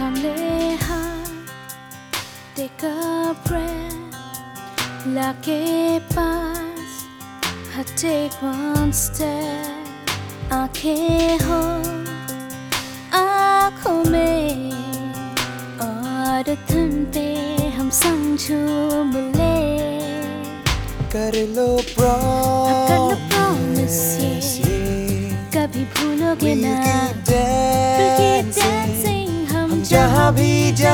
lay high, take a breath, लाके पास हाँ take one step, आँखें हो आँखों में और धुन पे हम संग झूम ले कर लो ये कभी भूलोगे ना जहाँ भी जाए